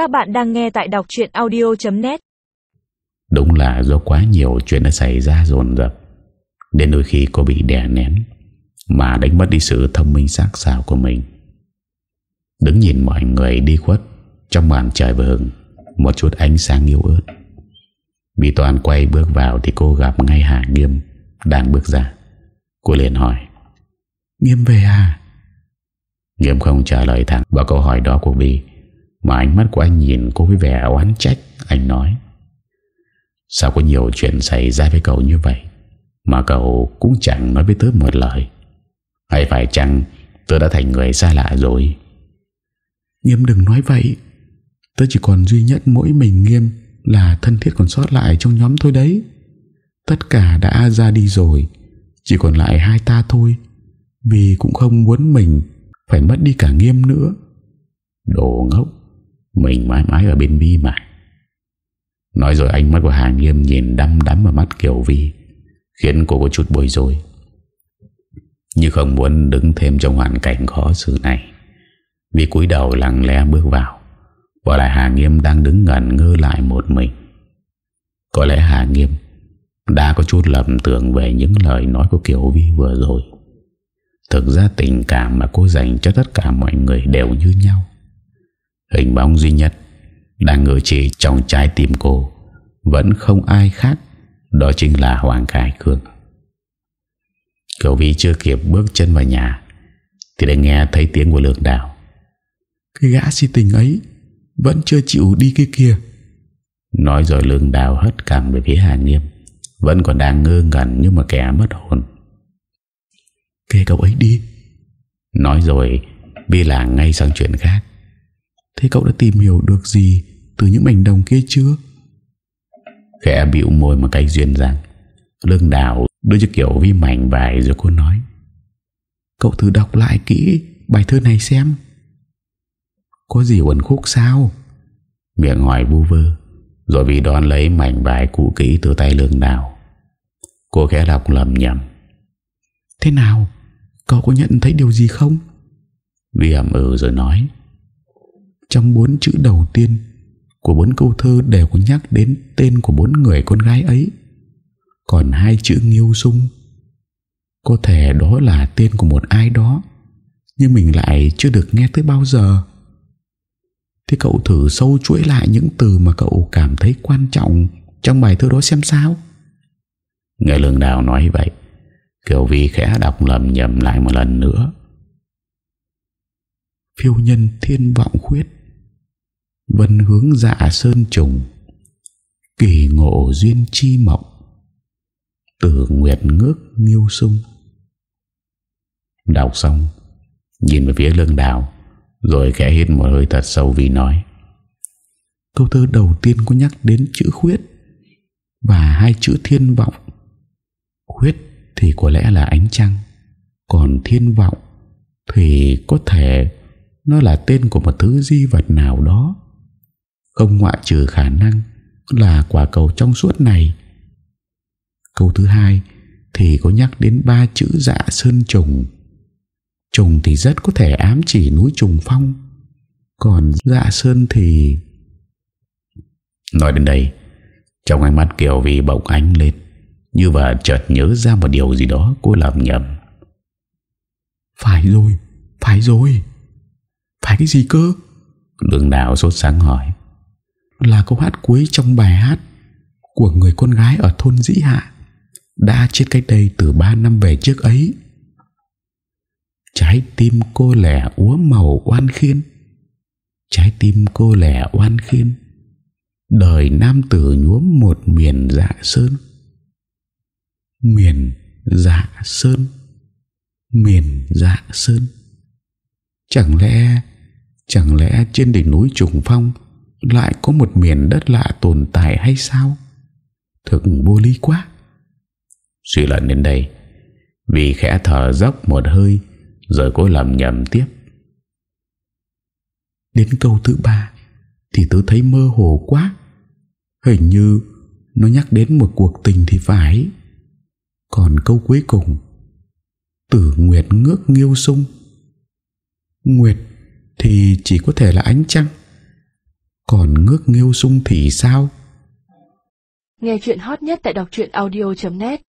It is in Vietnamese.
Các bạn đang nghe tại đọc chuyện audio.net Đúng là do quá nhiều chuyện đã xảy ra dồn dập Đến đôi khi cô bị đè nén Mà đánh mất đi sự thông minh sắc sảo của mình. Đứng nhìn mọi người đi khuất, Trong màn trời vừa hừng, Một chút ánh sáng yếu ớt. Bị toàn quay bước vào Thì cô gặp ngay Hà Nghiêm Đang bước ra. Cô liền hỏi, Nghiêm về à? Nghiêm không trả lời thẳng vào câu hỏi đó của Vi mà ánh mắt của anh nhìn cô với vẻ oán trách Anh nói. Sao có nhiều chuyện xảy ra với cậu như vậy? Mà cậu cũng chẳng nói với tớ một lời. Hay phải chăng Tớ đã thành người xa lạ rồi? Nghiêm đừng nói vậy. Tớ chỉ còn duy nhất mỗi mình Nghiêm Là thân thiết còn sót lại trong nhóm thôi đấy. Tất cả đã ra đi rồi Chỉ còn lại hai ta thôi. Vì cũng không muốn mình Phải mất đi cả Nghiêm nữa. Đồ ngốc mình mãi mãi ở bên Vi mà. Nói rồi ánh mắt của Hà Nghiêm nhìn đăm đắm vào mắt Kiều Vi, Khiến cô có chút bối rối. Như không muốn đứng thêm trong hoàn cảnh khó xử này Vì cúi đầu lặng lẽ bước vào. Bỏ lại Hà Nghiêm đang đứng ngẩn ngơ lại một mình. Có lẽ Hà Nghiêm Đã có chút lầm tưởng về những lời nói của Kiều Vi vừa rồi. Thực ra tình cảm mà cô dành cho tất cả mọi người đều như nhau. Hình bóng duy nhất đang ngự trị trong trái tim cô vẫn không ai khác đó chính là Hoàng Khải Cương Kiều Vi chưa kịp bước chân vào nhà thì đã nghe thấy tiếng của Lương Đào. Cái gã si tình ấy vẫn chưa chịu đi kia. Kìa nói rồi Lương Đào hất cằm về phía Hà Nghiêm vẫn còn đang ngơ ngẩn như mà kẻ mất hồn. Kể cậu ấy đi. Nói rồi Vi làng ngay sang chuyện khác Thế cậu đã tìm hiểu được gì Từ những mảnh đồng kia chưa? Khẽ biểu môi một cách duyên dáng Lương đào đưa cho kiểu vi mảnh vài rồi cô nói. Cậu thử đọc lại kỹ bài thơ này xem. Có gì uẩn khúc sao? Miệng hỏi vu vơ Rồi vì đón lấy mảnh vải cũ kỹ từ tay lương đào Cô khẽ đọc lầm nhầm Thế nào? Cậu có nhận thấy điều gì không? Vi ẩm ừ rồi nói trong bốn chữ đầu tiên của bốn câu thơ đều có nhắc đến tên của bốn người con gái ấy. Còn hai chữ nghiêu sung có thể đó là tên của một ai đó nhưng mình lại chưa được nghe tới bao giờ. Thế cậu thử sâu chuỗi lại những từ mà cậu cảm thấy quan trọng trong bài thơ đó xem sao. Nghe lương đào nói vậy Kiều Vi khẽ đọc lầm nhầm lại một lần nữa Phiêu nhân thiên vọng khuyết Vân hướng dạ sơn trùng, Kỳ ngộ duyên chi mộng, Tử nguyệt ngước nghiêu sung. Đọc xong, Nhìn về phía lưng đào, Rồi khẽ hít một hơi thật sâu vì nói, Câu thơ đầu tiên có nhắc đến chữ khuyết Và hai chữ thiên vọng. Khuyết thì có lẽ là ánh trăng, Còn thiên vọng Thì có thể Nó là tên của một thứ di vật nào đó không ngoại trừ khả năng là quả cầu trong suốt này. Câu thứ hai thì có nhắc đến ba chữ dạ sơn trùng. Trùng thì rất có thể ám chỉ núi trùng phong, còn dạ sơn thì... Nói đến đây, trong ánh mắt Kiều Vi bỗng ánh lên, như và chợt nhớ ra một điều gì đó cô làm nhầm. Phải rồi, phải rồi. Phải cái gì cơ? Lương Đào sốt sáng hỏi là câu hát cuối trong bài hát của người con gái ở thôn Dĩ Hạ đã chết cách đây từ ba năm về trước ấy. Trái tim cô lẻ úa màu oan khiên, Trái tim cô lẻ oan khiên, Đời nam tử nhuốm một miền dạ sơn Miền dạ sơn, Miền dạ sơn Chẳng lẽ Chẳng lẽ trên đỉnh núi trùng phong lại có một miền đất lạ tồn tại hay sao? Thực vô lý quá. Suy luận đến đây vì khẽ thở dốc một hơi, rồi cố lầm nhầm tiếp. Đến câu thứ ba thì tôi thấy mơ hồ quá. Hình như nó nhắc đến một cuộc tình thì phải. Còn câu cuối cùng, tử nguyệt ngước nghiêu sung. Nguyệt thì chỉ có thể là ánh trăng còn ngước nghêu sung thì sao? Nghe chuyện hot nhất tại đọc truyện audio.net